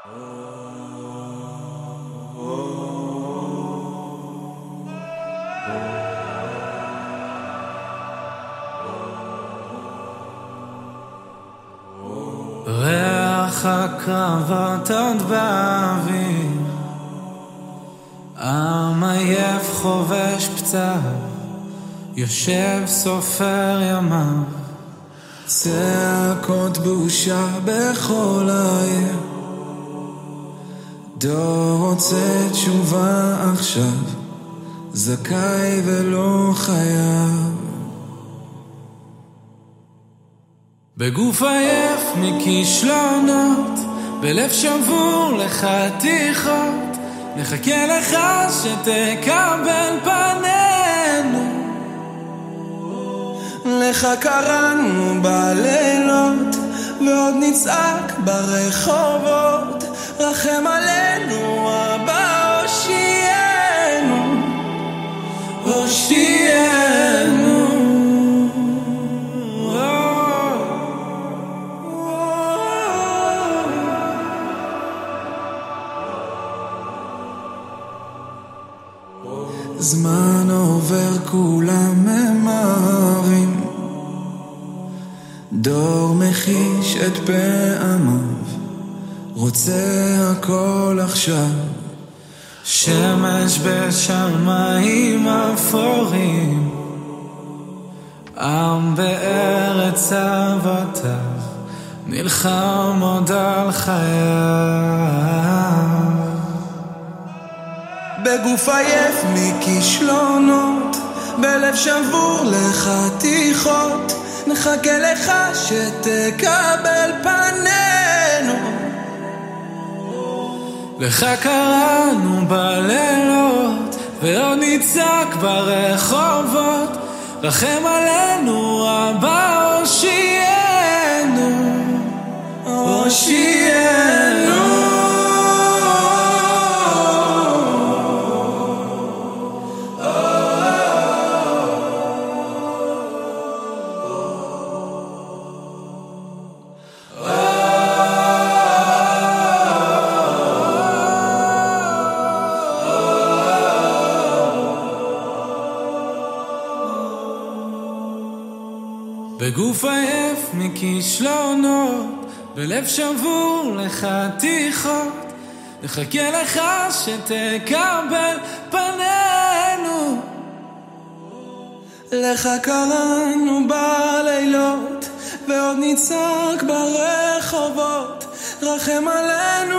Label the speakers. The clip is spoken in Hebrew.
Speaker 1: ריח הקרבות עוד באוויר. עם עייף חובש פצעיו יושב סופר ימיו.
Speaker 2: צעקות בושה בכל העיר דור רוצה תשובה עכשיו זכאי ולא חייב.
Speaker 1: בגוף עייף מכישלונות בלב שבור לחתיכות נחכה לך שתקבל פנינו.
Speaker 2: לך קראנו בלילות ועוד נצעק ברחובות רחם עלינו אבא הושיענו
Speaker 1: הושיענו.
Speaker 2: זמן עובר כולם ממהרים. דור מחיש את פעמיו רוצה הכל עכשיו.
Speaker 1: שמש בשמיים אפורים. עם בארץ אבותיו נלחם עוד על חייו.
Speaker 2: בגוף עייף מכישלונות, בלב שבור לחתיכות, נחכה לך שתקבל פנינו.
Speaker 1: לך קראנו בלילות, ועוד נצעק ברחובות, רחם עלינו אבא הושיענו, בגוף עייף מכישלונות, בלב שבור לחתיכות, נחכה לך שתקבל פנינו.
Speaker 2: לך קראנו בלילות, ועוד נצעק ברחובות, רחם עלינו